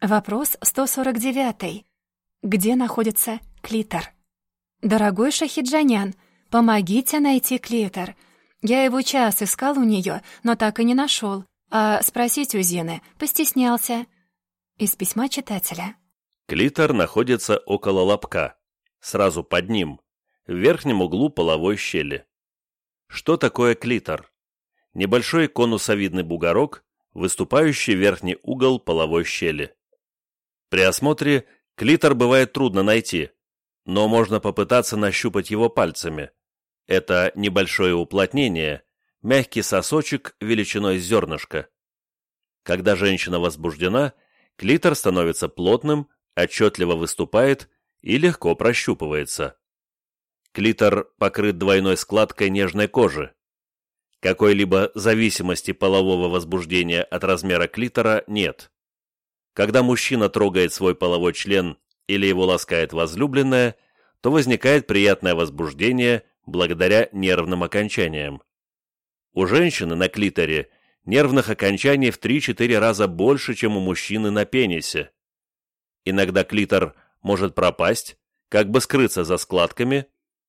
Вопрос 149. Где находится клитор? Дорогой Шахиджанян, помогите найти клитор. Я его час искал у нее, но так и не нашел. А спросить у Зины постеснялся. Из письма читателя. Клитор находится около лобка, сразу под ним, в верхнем углу половой щели. Что такое клитор? Небольшой конусовидный бугорок, выступающий верхний угол половой щели. При осмотре клитор бывает трудно найти, но можно попытаться нащупать его пальцами. Это небольшое уплотнение, мягкий сосочек величиной зернышка. Когда женщина возбуждена, клитор становится плотным, отчетливо выступает и легко прощупывается. Клитор покрыт двойной складкой нежной кожи. Какой-либо зависимости полового возбуждения от размера клитора нет. Когда мужчина трогает свой половой член или его ласкает возлюбленная, то возникает приятное возбуждение благодаря нервным окончаниям. У женщины на клиторе нервных окончаний в 3-4 раза больше, чем у мужчины на пенисе. Иногда клитор может пропасть, как бы скрыться за складками,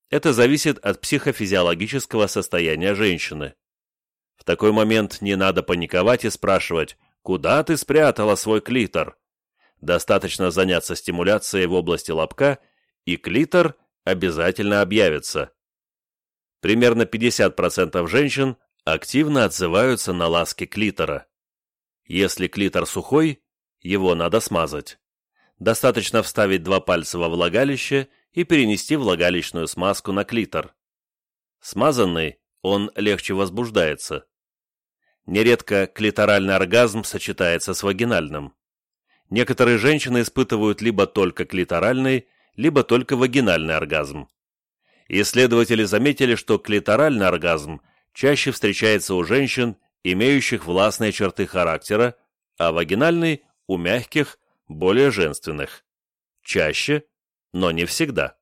это зависит от психофизиологического состояния женщины. В такой момент не надо паниковать и спрашивать, Куда ты спрятала свой клитор? Достаточно заняться стимуляцией в области лобка, и клитор обязательно объявится. Примерно 50% женщин активно отзываются на ласки клитора. Если клитор сухой, его надо смазать. Достаточно вставить два пальца во влагалище и перенести влагалищную смазку на клитор. Смазанный, он легче возбуждается. Нередко клиторальный оргазм сочетается с вагинальным. Некоторые женщины испытывают либо только клиторальный, либо только вагинальный оргазм. Исследователи заметили, что клиторальный оргазм чаще встречается у женщин, имеющих властные черты характера, а вагинальный – у мягких, более женственных. Чаще, но не всегда.